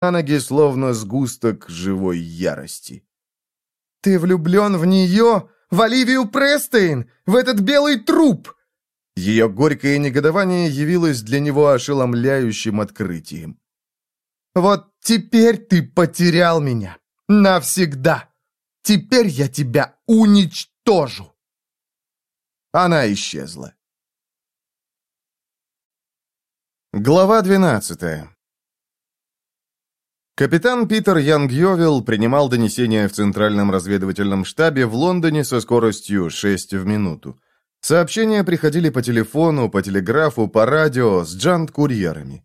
на ноги, словно сгусток живой ярости. «Ты влюблен в нее? В Оливию Престейн? В этот белый труп?» Ее горькое негодование явилось для него ошеломляющим открытием. «Вот теперь ты потерял меня. Навсегда. Теперь я тебя уничтожу!» Она исчезла. Глава 12 Капитан Питер Янгьовил принимал донесения в Центральном разведывательном штабе в Лондоне со скоростью 6 в минуту. Сообщения приходили по телефону, по телеграфу, по радио, с джант-курьерами.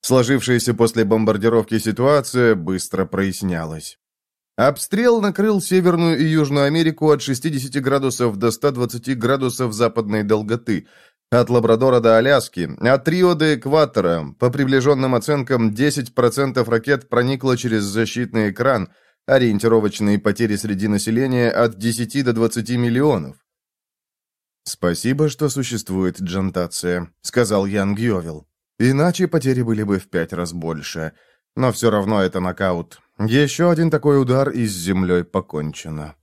Сложившаяся после бомбардировки ситуация быстро прояснялась. Обстрел накрыл Северную и Южную Америку от 60 градусов до 120 градусов западной долготы, от Лабрадора до Аляски, от Рио до экватора. По приближенным оценкам, 10% ракет проникло через защитный экран, ориентировочные потери среди населения от 10 до 20 миллионов. «Спасибо, что существует джантация», — сказал Ян Гьовил. «Иначе потери были бы в пять раз больше. Но все равно это нокаут. Еще один такой удар, и с землей покончено».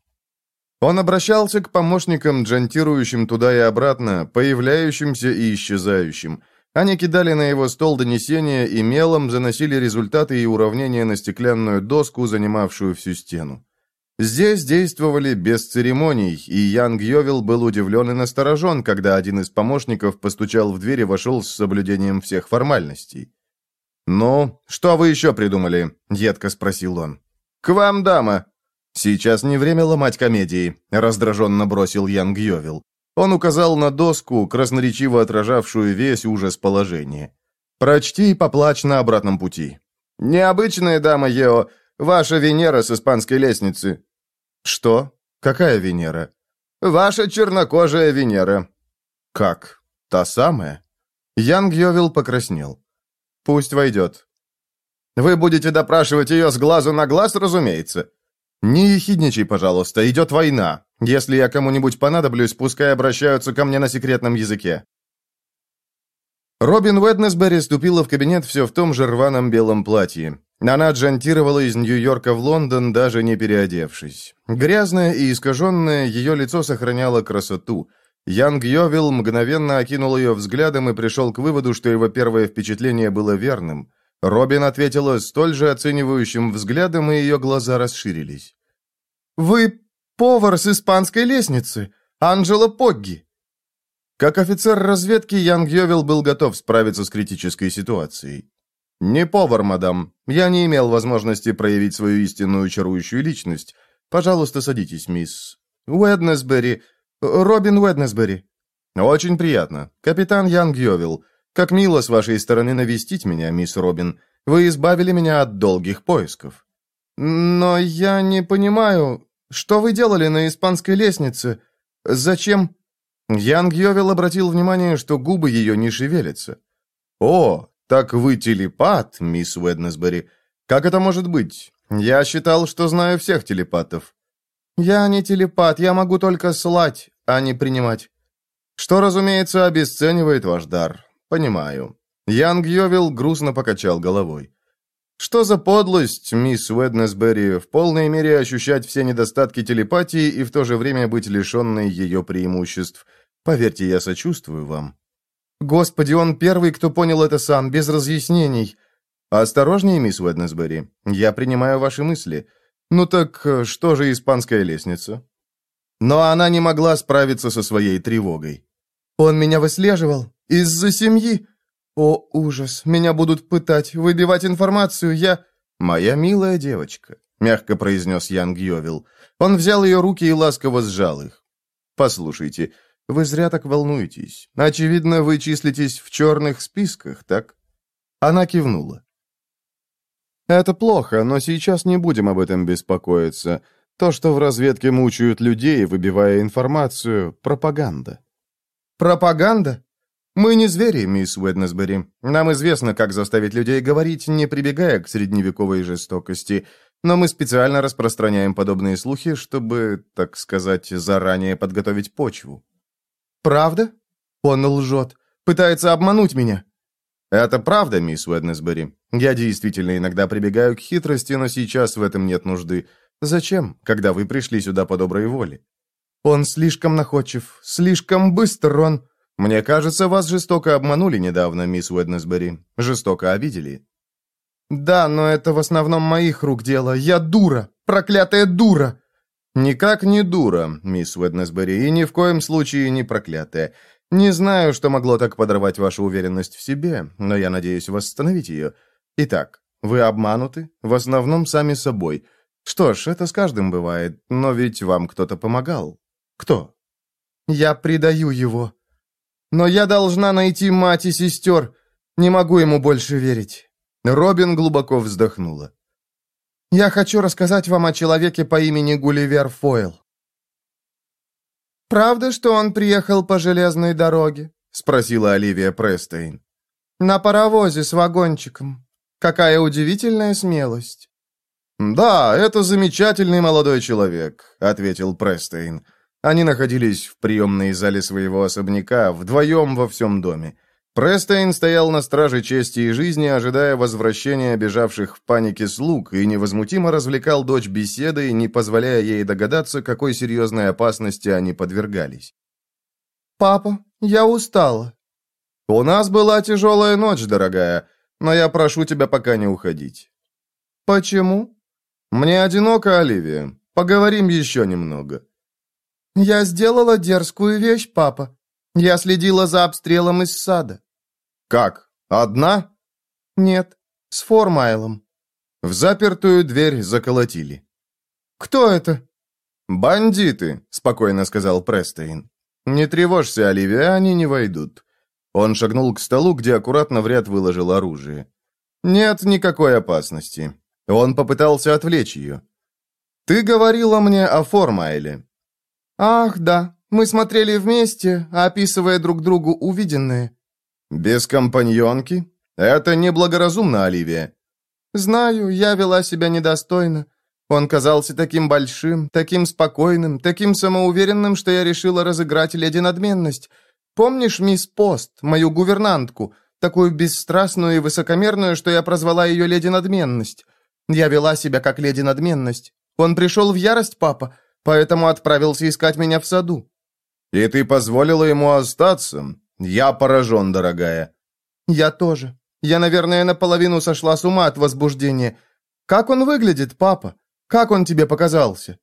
Он обращался к помощникам, джантирующим туда и обратно, появляющимся и исчезающим. Они кидали на его стол донесения и мелом заносили результаты и уравнения на стеклянную доску, занимавшую всю стену. Здесь действовали без церемоний, и Янг Йовил был удивлен и насторожен, когда один из помощников постучал в дверь и вошел с соблюдением всех формальностей. «Ну, что вы еще придумали?» — едко спросил он. «К вам, дама!» «Сейчас не время ломать комедии», — раздраженно бросил Ян Гьовил. Он указал на доску, красноречиво отражавшую весь ужас положения. «Прочти и поплачь на обратном пути». «Необычная дама, Ео, ваша Венера с испанской лестницы». «Что? Какая Венера?» «Ваша чернокожая Венера». «Как? Та самая?» Ян Гьовил покраснел. «Пусть войдет». «Вы будете допрашивать ее с глазу на глаз, разумеется?» «Не ехидничай, пожалуйста, идет война. Если я кому-нибудь понадоблюсь, пускай обращаются ко мне на секретном языке». Робин Уэднесбери ступила в кабинет все в том же рваном белом платье. Она джантировала из Нью-Йорка в Лондон, даже не переодевшись. Грязное и искаженное, ее лицо сохраняло красоту. Янг Йовил мгновенно окинул ее взглядом и пришел к выводу, что его первое впечатление было верным – Робин ответила столь же оценивающим взглядом, и ее глаза расширились. «Вы повар с испанской лестницы, Анджело Погги!» Как офицер разведки, Янг Йовел был готов справиться с критической ситуацией. «Не повар, мадам. Я не имел возможности проявить свою истинную чарующую личность. Пожалуйста, садитесь, мисс. Уэднесбери. Робин Уэднесбери». «Очень приятно. Капитан Янг Йовел. Как мило с вашей стороны навестить меня, мисс Робин. Вы избавили меня от долгих поисков. Но я не понимаю, что вы делали на испанской лестнице? Зачем? Янг Йовел обратил внимание, что губы ее не шевелятся. О, так вы телепат, мисс Уэднесбери. Как это может быть? Я считал, что знаю всех телепатов. Я не телепат, я могу только слать, а не принимать. Что, разумеется, обесценивает ваш дар. «Понимаю». Янг Йовил грустно покачал головой. «Что за подлость, мисс Уэднесбери, в полной мере ощущать все недостатки телепатии и в то же время быть лишенной ее преимуществ? Поверьте, я сочувствую вам». «Господи, он первый, кто понял это сам, без разъяснений». «Осторожнее, мисс Уэднесбери, я принимаю ваши мысли. Ну так что же испанская лестница?» Но она не могла справиться со своей тревогой. «Он меня выслеживал. Из-за семьи? О, ужас, меня будут пытать, выбивать информацию, я... Моя милая девочка, мягко произнес Ян Гьовил. Он взял ее руки и ласково сжал их. Послушайте, вы зря так волнуетесь. Очевидно, вы числитесь в черных списках, так? Она кивнула. Это плохо, но сейчас не будем об этом беспокоиться. То, что в разведке мучают людей, выбивая информацию, пропаганда. Пропаганда? «Мы не звери, мисс Уэднесбери. Нам известно, как заставить людей говорить, не прибегая к средневековой жестокости, но мы специально распространяем подобные слухи, чтобы, так сказать, заранее подготовить почву». «Правда? Он лжет. Пытается обмануть меня». «Это правда, мисс Уэднесбери. Я действительно иногда прибегаю к хитрости, но сейчас в этом нет нужды. Зачем, когда вы пришли сюда по доброй воле?» «Он слишком находчив, слишком быстр он...» «Мне кажется, вас жестоко обманули недавно, мисс Уэднесбери. Жестоко обидели». «Да, но это в основном моих рук дело. Я дура, проклятая дура!» «Никак не дура, мисс Уэднесбери, и ни в коем случае не проклятая. Не знаю, что могло так подорвать вашу уверенность в себе, но я надеюсь восстановить ее. Итак, вы обмануты, в основном сами собой. Что ж, это с каждым бывает, но ведь вам кто-то помогал. Кто? Я предаю его. Но я должна найти мать и сестер. Не могу ему больше верить. Робин глубоко вздохнула. Я хочу рассказать вам о человеке по имени Гулливер Фойл. «Правда, что он приехал по железной дороге?» — спросила Оливия Престейн. «На паровозе с вагончиком. Какая удивительная смелость!» «Да, это замечательный молодой человек», — ответил Престейн. Они находились в приемной зале своего особняка, вдвоем во всем доме. Престейн стоял на страже чести и жизни, ожидая возвращения бежавших в панике слуг, и невозмутимо развлекал дочь беседой, не позволяя ей догадаться, какой серьезной опасности они подвергались. «Папа, я устала». «У нас была тяжелая ночь, дорогая, но я прошу тебя пока не уходить». «Почему?» «Мне одиноко, Оливия. Поговорим еще немного». «Я сделала дерзкую вещь, папа. Я следила за обстрелом из сада». «Как? Одна?» «Нет, с Формайлом». В запертую дверь заколотили. «Кто это?» «Бандиты», — спокойно сказал Престейн. «Не тревожься, Оливия, они не войдут». Он шагнул к столу, где аккуратно в ряд выложил оружие. «Нет никакой опасности». Он попытался отвлечь ее. «Ты говорила мне о Формайле». «Ах, да, мы смотрели вместе, описывая друг другу увиденное». «Без компаньонки? Это неблагоразумно, Оливия». «Знаю, я вела себя недостойно. Он казался таким большим, таким спокойным, таким самоуверенным, что я решила разыграть леди надменность. Помнишь мисс Пост, мою гувернантку, такую бесстрастную и высокомерную, что я прозвала ее леди надменность? Я вела себя как леди надменность. Он пришел в ярость, папа, поэтому отправился искать меня в саду». «И ты позволила ему остаться?» «Я поражен, дорогая». «Я тоже. Я, наверное, наполовину сошла с ума от возбуждения. Как он выглядит, папа? Как он тебе показался?»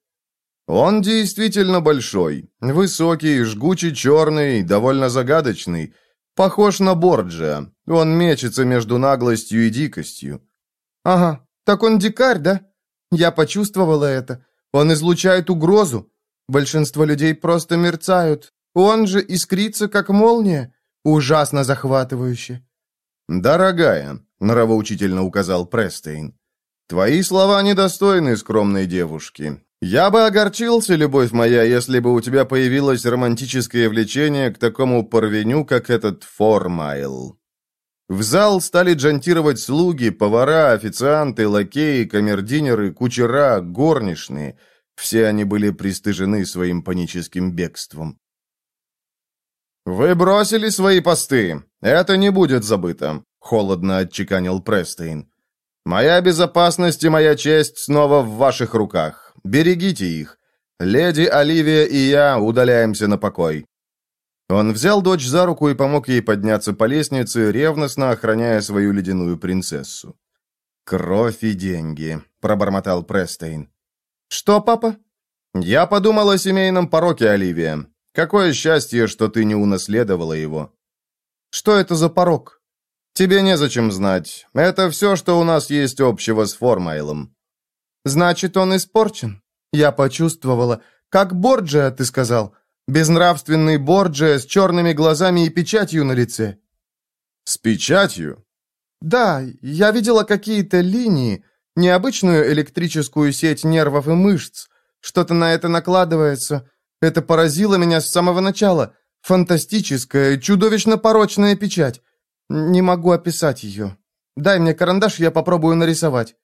«Он действительно большой. Высокий, жгучий черный, довольно загадочный. Похож на Борджиа. Он мечется между наглостью и дикостью». «Ага, так он дикарь, да? Я почувствовала это. Он излучает угрозу. Большинство людей просто мерцают, он же искрится, как молния. Ужасно захватывающе». «Дорогая», — нравоучительно указал Престейн, «твои слова недостойны скромной девушки. Я бы огорчился, любовь моя, если бы у тебя появилось романтическое влечение к такому порвеню, как этот Формайл». В зал стали джантировать слуги, повара, официанты, лакеи, камердинеры, кучера, горничные. Все они были пристыжены своим паническим бегством. «Вы бросили свои посты. Это не будет забыто», — холодно отчеканил Престейн. «Моя безопасность и моя честь снова в ваших руках. Берегите их. Леди Оливия и я удаляемся на покой». Он взял дочь за руку и помог ей подняться по лестнице, ревностно охраняя свою ледяную принцессу. «Кровь и деньги», — пробормотал Престейн. «Что, папа?» «Я подумал о семейном пороке, Оливия. Какое счастье, что ты не унаследовала его. Что это за порог? Тебе незачем знать. Это все, что у нас есть общего с Формайлом. Значит, он испорчен. Я почувствовала. Как Борджия, ты сказал. Безнравственный Борджия с черными глазами и печатью на лице. С печатью? Да, я видела какие-то линии, необычную электрическую сеть нервов и мышц. Что-то на это накладывается. Это поразило меня с самого начала. Фантастическая, чудовищно порочная печать. Не могу описать ее. Дай мне карандаш, я попробую нарисовать».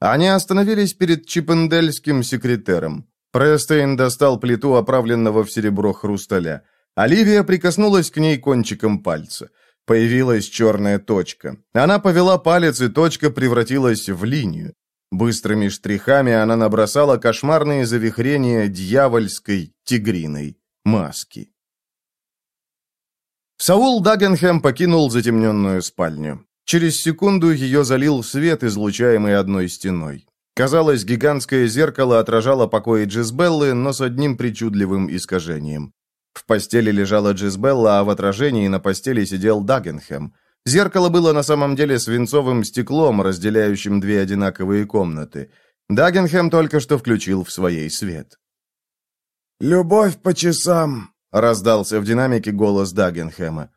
Они остановились перед чипендельским секретером. Престейн достал плиту, оправленного в серебро хрусталя. Оливия прикоснулась к ней кончиком пальца. Появилась черная точка. Она повела палец, и точка превратилась в линию. Быстрыми штрихами она набросала кошмарные завихрения дьявольской тигриной маски. Саул Дагенхэм покинул затемненную спальню. Через секунду ее залил свет, излучаемый одной стеной. Казалось, гигантское зеркало отражало покои Джизбеллы, но с одним причудливым искажением. В постели лежала Джизбелла, а в отражении на постели сидел Дагенхэм. Зеркало было на самом деле свинцовым стеклом, разделяющим две одинаковые комнаты. Дагенхэм только что включил в своей свет. «Любовь по часам», — раздался в динамике голос Дагенхэма.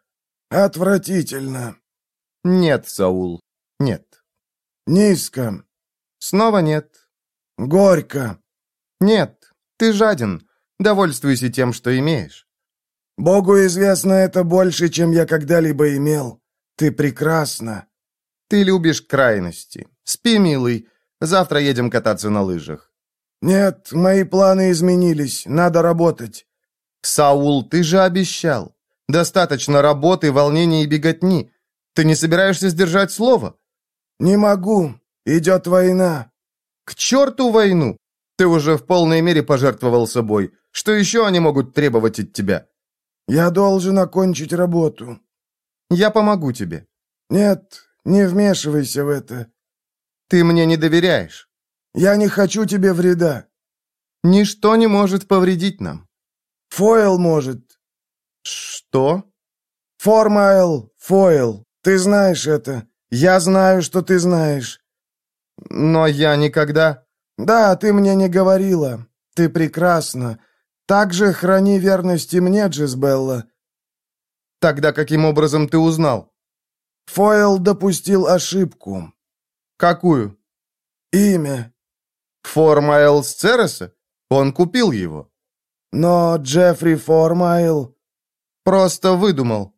«Отвратительно». «Нет, Саул, нет». «Низко». «Снова нет». «Горько». «Нет, ты жаден. Довольствуйся тем, что имеешь». «Богу известно это больше, чем я когда-либо имел. Ты прекрасна». «Ты любишь крайности. Спи, милый. Завтра едем кататься на лыжах». «Нет, мои планы изменились. Надо работать». «Саул, ты же обещал. Достаточно работы, волнений и беготни. Ты не собираешься сдержать слово?» «Не могу. Идет война». «К черту войну! Ты уже в полной мере пожертвовал собой. Что еще они могут требовать от тебя?» «Я должен окончить работу». «Я помогу тебе». «Нет, не вмешивайся в это». «Ты мне не доверяешь». «Я не хочу тебе вреда». «Ничто не может повредить нам». «Фойл может». «Что?» «Формайл, фойл. Ты знаешь это. Я знаю, что ты знаешь». «Но я никогда...» «Да, ты мне не говорила. Ты прекрасна. Также храни верность и мне, Джизбелла». «Тогда каким образом ты узнал?» Фойл допустил ошибку. «Какую?» «Имя». «Формайл Сцереса? Он купил его». «Но Джеффри Формайл...» «Просто выдумал».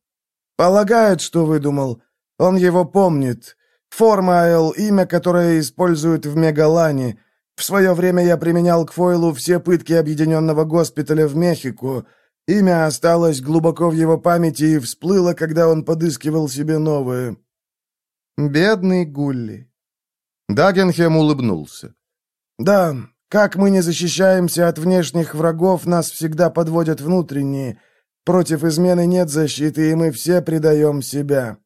«Полагает, что выдумал. Он его помнит. Формайл — имя, которое используют в Мегалане. В свое время я применял к Фойлу все пытки объединенного госпиталя в Мехико. Имя осталось глубоко в его памяти и всплыло, когда он подыскивал себе новое. «Бедный Гулли». Дагенхем улыбнулся. «Да, как мы не защищаемся от внешних врагов, нас всегда подводят внутренние. Против измены нет защиты, и мы все предаем себя».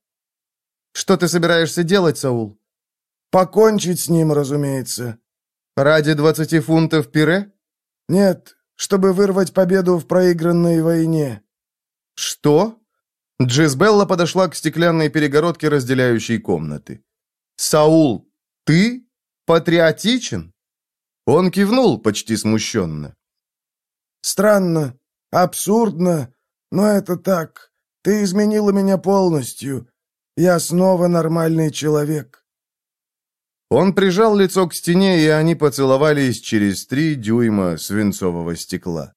«Что ты собираешься делать, Саул?» «Покончить с ним, разумеется». «Ради двадцати фунтов пире?» «Нет, чтобы вырвать победу в проигранной войне». «Что?» Джизбелла подошла к стеклянной перегородке, разделяющей комнаты. «Саул, ты патриотичен?» Он кивнул почти смущенно. «Странно, абсурдно, но это так. Ты изменила меня полностью. Я снова нормальный человек». Он прижал лицо к стене, и они поцеловались через три дюйма свинцового стекла.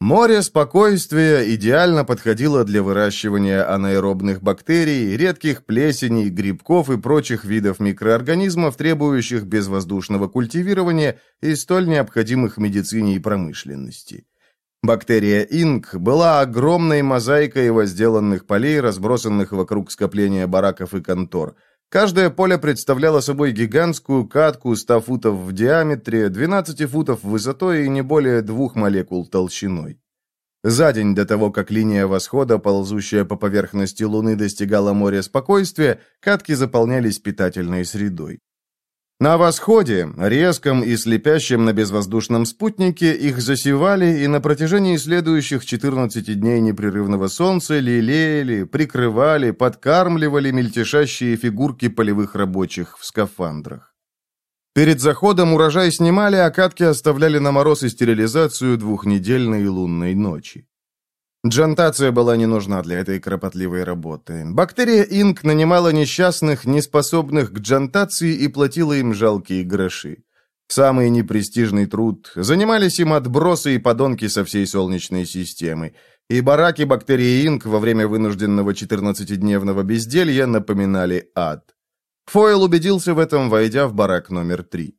Море спокойствия идеально подходило для выращивания анаэробных бактерий, редких плесеней, грибков и прочих видов микроорганизмов, требующих безвоздушного культивирования и столь необходимых медицине и промышленности. Бактерия инк была огромной мозаикой возделанных полей, разбросанных вокруг скопления бараков и контор – Каждое поле представляло собой гигантскую катку 100 футов в диаметре, 12 футов высотой и не более двух молекул толщиной. За день до того, как линия восхода, ползущая по поверхности Луны, достигала моря спокойствия, катки заполнялись питательной средой. На восходе, резком и слепящем на безвоздушном спутнике, их засевали и на протяжении следующих 14 дней непрерывного солнца лелеяли, прикрывали, подкармливали мельтешащие фигурки полевых рабочих в скафандрах. Перед заходом урожай снимали, а катки оставляли на мороз и стерилизацию двухнедельной лунной ночи. Джантация была не нужна для этой кропотливой работы. Бактерия Инк нанимала несчастных, неспособных к джантации и платила им жалкие гроши. Самый непрестижный труд. Занимались им отбросы и подонки со всей Солнечной системы. И бараки бактерии Инк во время вынужденного 14-дневного безделья напоминали ад. Фойл убедился в этом, войдя в барак номер три.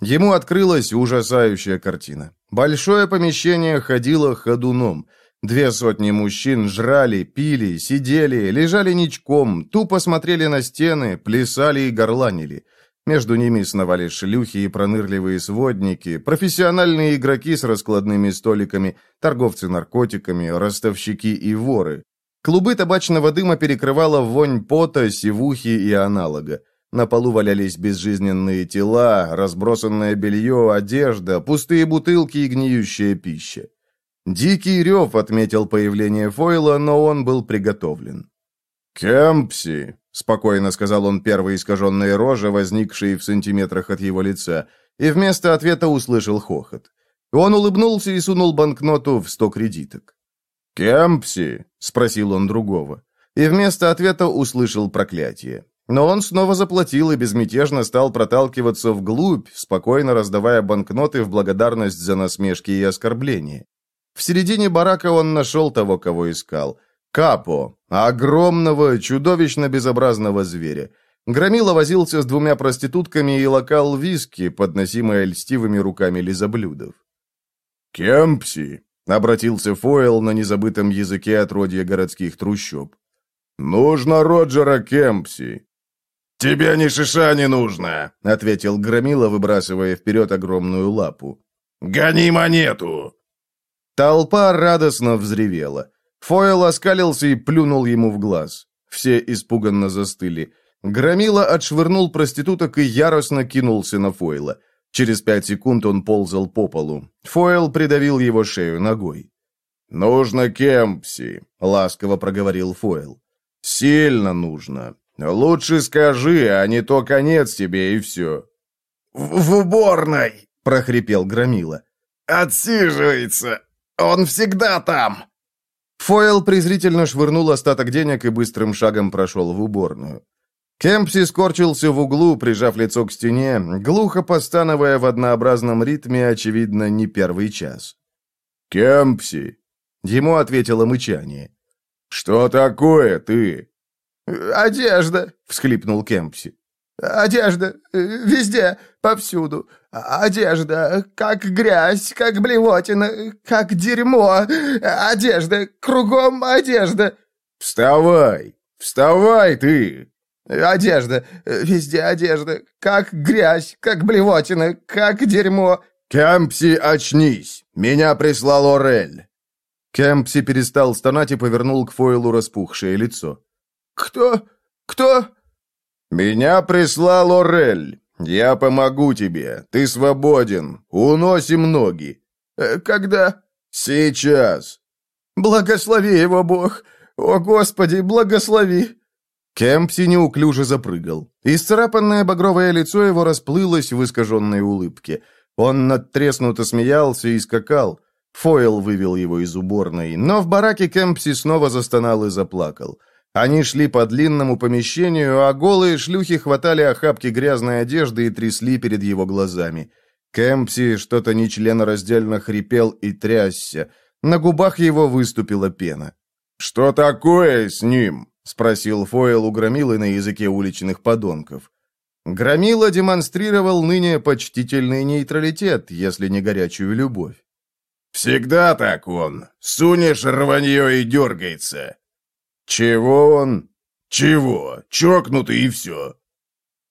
Ему открылась ужасающая картина. Большое помещение ходило ходуном – Две сотни мужчин жрали, пили, сидели, лежали ничком, тупо смотрели на стены, плясали и горланили. Между ними сновали шлюхи и пронырливые сводники, профессиональные игроки с раскладными столиками, торговцы наркотиками, ростовщики и воры. Клубы табачного дыма перекрывала вонь пота, сивухи и аналога. На полу валялись безжизненные тела, разбросанное белье, одежда, пустые бутылки и гниющая пища. Дикий рев отметил появление Фойла, но он был приготовлен. «Кемпси», — спокойно сказал он первой искаженной роже, возникшей в сантиметрах от его лица, и вместо ответа услышал хохот. Он улыбнулся и сунул банкноту в сто кредиток. «Кемпси?» — спросил он другого. И вместо ответа услышал проклятие. Но он снова заплатил и безмятежно стал проталкиваться вглубь, спокойно раздавая банкноты в благодарность за насмешки и оскорбления. В середине барака он нашел того, кого искал. Капо, огромного, чудовищно безобразного зверя. Громила возился с двумя проститутками и локал виски, подносимые льстивыми руками лизоблюдов. «Кемпси», — обратился Фойл на незабытом языке отродья городских трущоб. «Нужно Роджера Кемпси». «Тебе ни шиша не нужно», — ответил Громила, выбрасывая вперед огромную лапу. «Гони монету!» Толпа радостно взревела. Фойл оскалился и плюнул ему в глаз. Все испуганно застыли. Громила отшвырнул проституток и яростно кинулся на Фойла. Через пять секунд он ползал по полу. Фойл придавил его шею ногой. «Нужно Кемпси», — ласково проговорил Фойл. «Сильно нужно. Лучше скажи, а не то конец тебе и все». «В, в уборной!» — прохрипел Громила. «Отсиживается!» Он всегда там!» Фойл презрительно швырнул остаток денег и быстрым шагом прошел в уборную. Кемпси скорчился в углу, прижав лицо к стене, глухо постановая в однообразном ритме, очевидно, не первый час. «Кемпси!» — ему ответило мычание. «Что такое ты?» «Одежда!» — всхлипнул Кемпси. Одежда э, везде, повсюду. Одежда, как грязь, как блевотина, как дерьмо. Одежда, кругом одежда. Вставай, вставай ты. Одежда, везде одежда, как грязь, как блевотина, как дерьмо. Кемпси, очнись. Меня прислал Орель. Кемпси перестал стонать и повернул к Фойлу распухшее лицо. «Кто? Кто?» «Меня прислал Орель. Я помогу тебе. Ты свободен. Уносим ноги». Э, «Когда?» «Сейчас». «Благослови его, Бог! О, Господи, благослови!» Кемпси неуклюже запрыгал. Исцарапанное багровое лицо его расплылось в искаженной улыбке. Он надтреснуто смеялся и скакал. Фойл вывел его из уборной, но в бараке Кемпси снова застонал и заплакал. Они шли по длинному помещению, а голые шлюхи хватали охапки грязной одежды и трясли перед его глазами. Кэмпси что-то нечленораздельно хрипел и трясся. На губах его выступила пена. «Что такое с ним?» — спросил Фойл у Громилы на языке уличных подонков. Громила демонстрировал ныне почтительный нейтралитет, если не горячую любовь. «Всегда так он. Сунешь рванье и дергается. «Чего он?» «Чего? Чокнутый и все».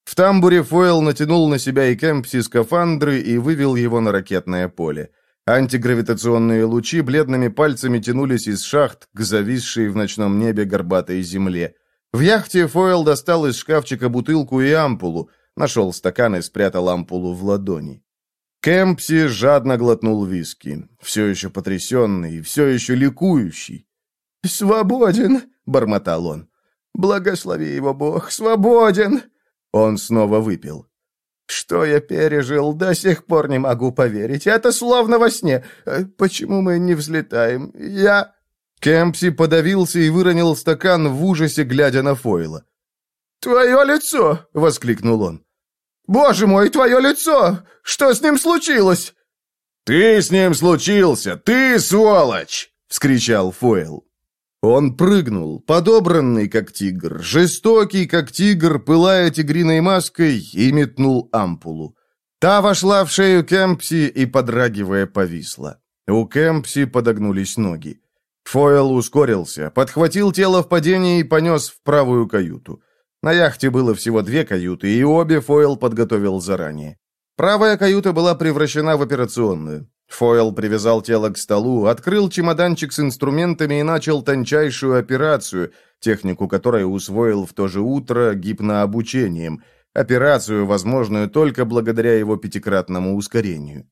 В тамбуре Фойл натянул на себя и Кемпси скафандры и вывел его на ракетное поле. Антигравитационные лучи бледными пальцами тянулись из шахт к зависшей в ночном небе горбатой земле. В яхте Фойл достал из шкафчика бутылку и ампулу, нашел стакан и спрятал ампулу в ладони. Кемпси жадно глотнул виски, все еще потрясенный, все еще ликующий. «Свободен!» бормотал он. «Благослови его Бог! Свободен!» Он снова выпил. «Что я пережил, до сих пор не могу поверить. Это словно во сне. Э, почему мы не взлетаем? Я...» Кемпси подавился и выронил стакан в ужасе, глядя на Фойла. «Твое лицо!» — воскликнул он. «Боже мой, твое лицо! Что с ним случилось?» «Ты с ним случился! Ты сволочь!» — вскричал Фойл. Он прыгнул, подобранный, как тигр, жестокий, как тигр, пылая тигриной маской, и метнул ампулу. Та вошла в шею Кемпси и, подрагивая, повисла. У Кемпси подогнулись ноги. Фойл ускорился, подхватил тело в падении и понес в правую каюту. На яхте было всего две каюты, и обе Фойл подготовил заранее. Правая каюта была превращена в операционную. Фойл привязал тело к столу, открыл чемоданчик с инструментами и начал тончайшую операцию, технику которой усвоил в то же утро гипнообучением, операцию, возможную только благодаря его пятикратному ускорению.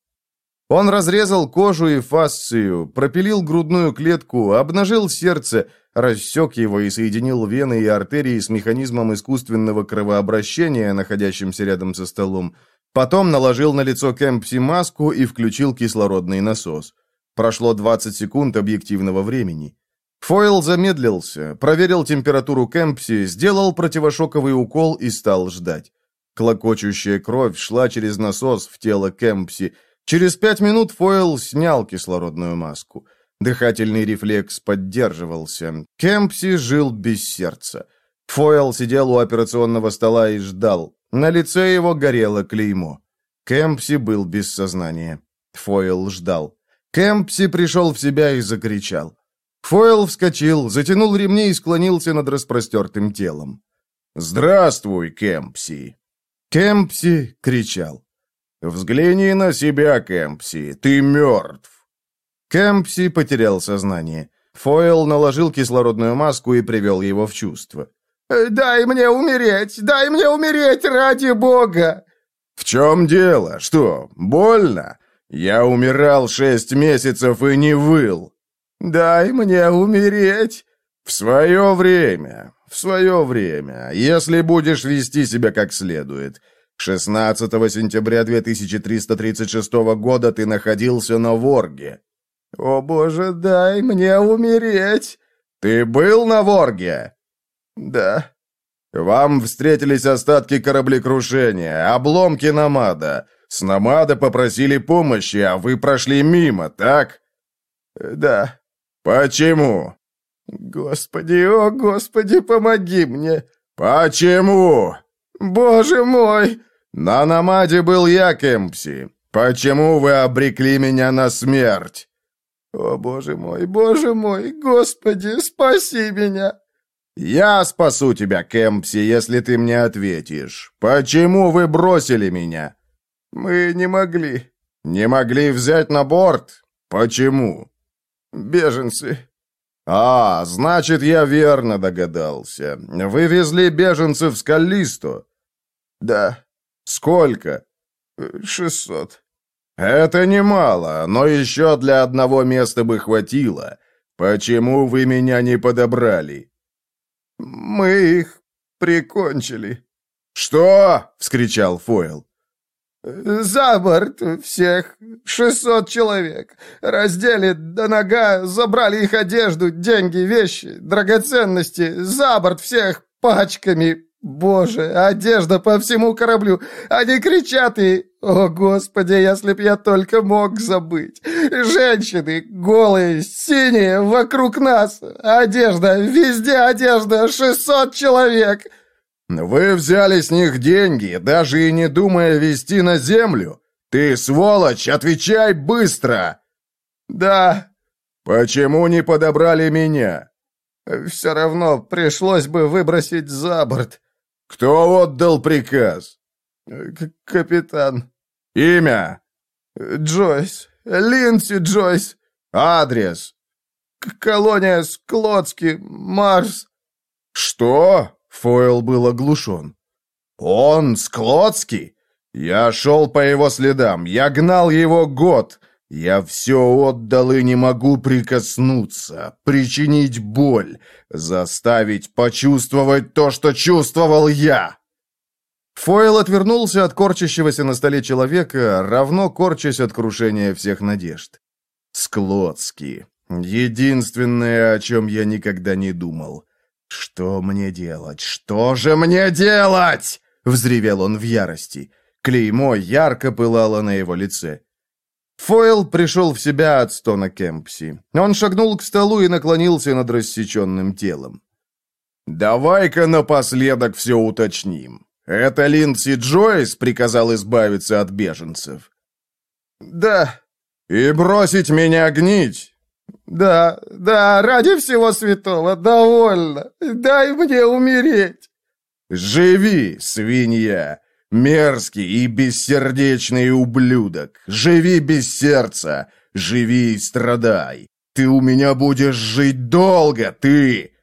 Он разрезал кожу и фасцию, пропилил грудную клетку, обнажил сердце, рассек его и соединил вены и артерии с механизмом искусственного кровообращения, находящимся рядом со столом. Потом наложил на лицо Кэмпси маску и включил кислородный насос. Прошло 20 секунд объективного времени. Фойл замедлился, проверил температуру Кэмпси, сделал противошоковый укол и стал ждать. Клокочущая кровь шла через насос в тело Кэмпси. Через пять минут Фойл снял кислородную маску. Дыхательный рефлекс поддерживался. Кэмпси жил без сердца. Фойл сидел у операционного стола и ждал. На лице его горело клеймо. Кэмпси был без сознания. Фойл ждал. Кэмпси пришел в себя и закричал. Фойл вскочил, затянул ремни и склонился над распростертым телом. «Здравствуй, Кэмпси!» Кэмпси кричал. «Взгляни на себя, Кэмпси, ты мертв!» Кэмпси потерял сознание. Фойл наложил кислородную маску и привел его в чувство. «Дай мне умереть! Дай мне умереть, ради бога!» «В чем дело? Что, больно? Я умирал шесть месяцев и не выл». «Дай мне умереть!» «В свое время, в свое время, если будешь вести себя как следует. 16 сентября 2336 года ты находился на Ворге». «О боже, дай мне умереть!» «Ты был на Ворге?» «Да». «Вам встретились остатки кораблекрушения, обломки Намада. С Намада попросили помощи, а вы прошли мимо, так?» «Да». «Почему?» «Господи, о, Господи, помоги мне!» «Почему?» «Боже мой!» «На Намаде был я, Кэмпси. Почему вы обрекли меня на смерть?» «О, боже мой, боже мой, Господи, спаси меня!» «Я спасу тебя, Кэмпси, если ты мне ответишь. Почему вы бросили меня?» «Мы не могли». «Не могли взять на борт? Почему?» «Беженцы». «А, значит, я верно догадался. Вы везли беженцев с Каллисто?» «Да». «Сколько?» «Шестьсот». «Это немало, но еще для одного места бы хватило. Почему вы меня не подобрали?» «Мы их прикончили». «Что?» — вскричал Фойл. «За борт всех, шестьсот человек. Раздели до нога, забрали их одежду, деньги, вещи, драгоценности. За борт всех пачками. Боже, одежда по всему кораблю. Они кричат и... О, Господи, если б я только мог забыть. Женщины, голые, синие, вокруг нас. Одежда, везде одежда, шестьсот человек». «Вы взяли с них деньги, даже и не думая везти на землю. Ты, сволочь, отвечай быстро!» «Да». «Почему не подобрали меня?» «Все равно пришлось бы выбросить за борт». «Кто отдал приказ?» К «Капитан». «Имя?» «Джойс. Линдси Джойс». «Адрес?» «Колония Склодский, Марс». «Что?» Фойл был оглушен. «Он Склодский? Я шел по его следам, я гнал его год. Я все отдал и не могу прикоснуться, причинить боль, заставить почувствовать то, что чувствовал я». Фойл отвернулся от корчащегося на столе человека, равно корчась от крушения всех надежд. Склодский. Единственное, о чем я никогда не думал. «Что мне делать? Что же мне делать?» — взревел он в ярости. Клеймо ярко пылало на его лице. Фойл пришел в себя от стона Кемпси. Он шагнул к столу и наклонился над рассеченным телом. «Давай-ка напоследок все уточним. Это Линдси Джойс приказал избавиться от беженцев?» «Да». «И бросить меня гнить?» «Да, да, ради всего святого, довольно. Дай мне умереть!» «Живи, свинья! Мерзкий и бессердечный ублюдок! Живи без сердца! Живи и страдай! Ты у меня будешь жить долго, ты!»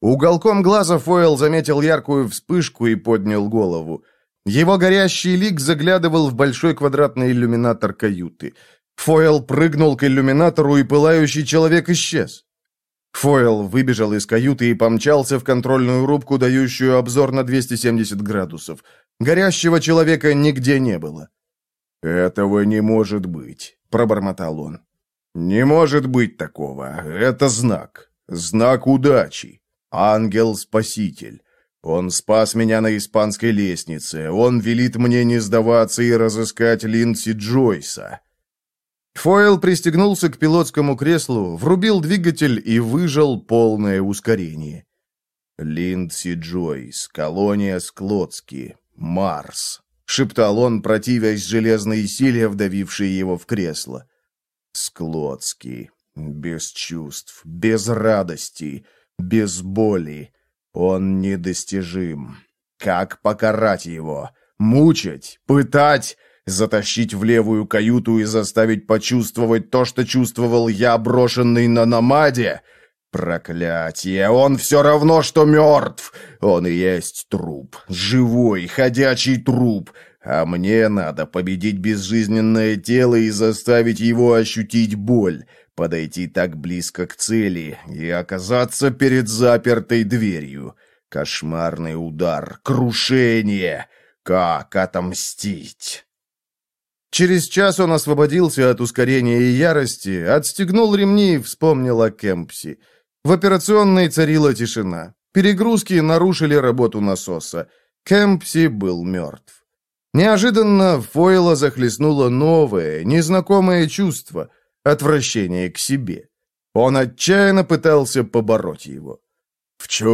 Уголком глаза Фойл заметил яркую вспышку и поднял голову. Его горящий лик заглядывал в большой квадратный иллюминатор каюты. Фойл прыгнул к иллюминатору, и пылающий человек исчез. Фойл выбежал из каюты и помчался в контрольную рубку, дающую обзор на 270 градусов. Горящего человека нигде не было. «Этого не может быть», — пробормотал он. «Не может быть такого. Это знак. Знак удачи. Ангел-спаситель. Он спас меня на испанской лестнице. Он велит мне не сдаваться и разыскать Линдси Джойса». Фойл пристегнулся к пилотскому креслу, врубил двигатель и выжал полное ускорение. «Линдси Джойс, колония Склотски, Марс», — шептал он, противясь железной силе, вдавившей его в кресло. «Склотский, без чувств, без радости, без боли. Он недостижим. Как покарать его? Мучить? Пытать?» затащить в левую каюту и заставить почувствовать то, что чувствовал я, брошенный на намаде? Проклятие, он все равно, что мертв. Он и есть труп, живой, ходячий труп. А мне надо победить безжизненное тело и заставить его ощутить боль, подойти так близко к цели и оказаться перед запертой дверью. Кошмарный удар, крушение. Как отомстить? Через час он освободился от ускорения и ярости, отстегнул ремни и вспомнил о Кемпси. В операционной царила тишина. Перегрузки нарушили работу насоса. Кемпси был мертв. Неожиданно Фойла захлестнуло новое, незнакомое чувство — отвращение к себе. Он отчаянно пытался побороть его. «В чем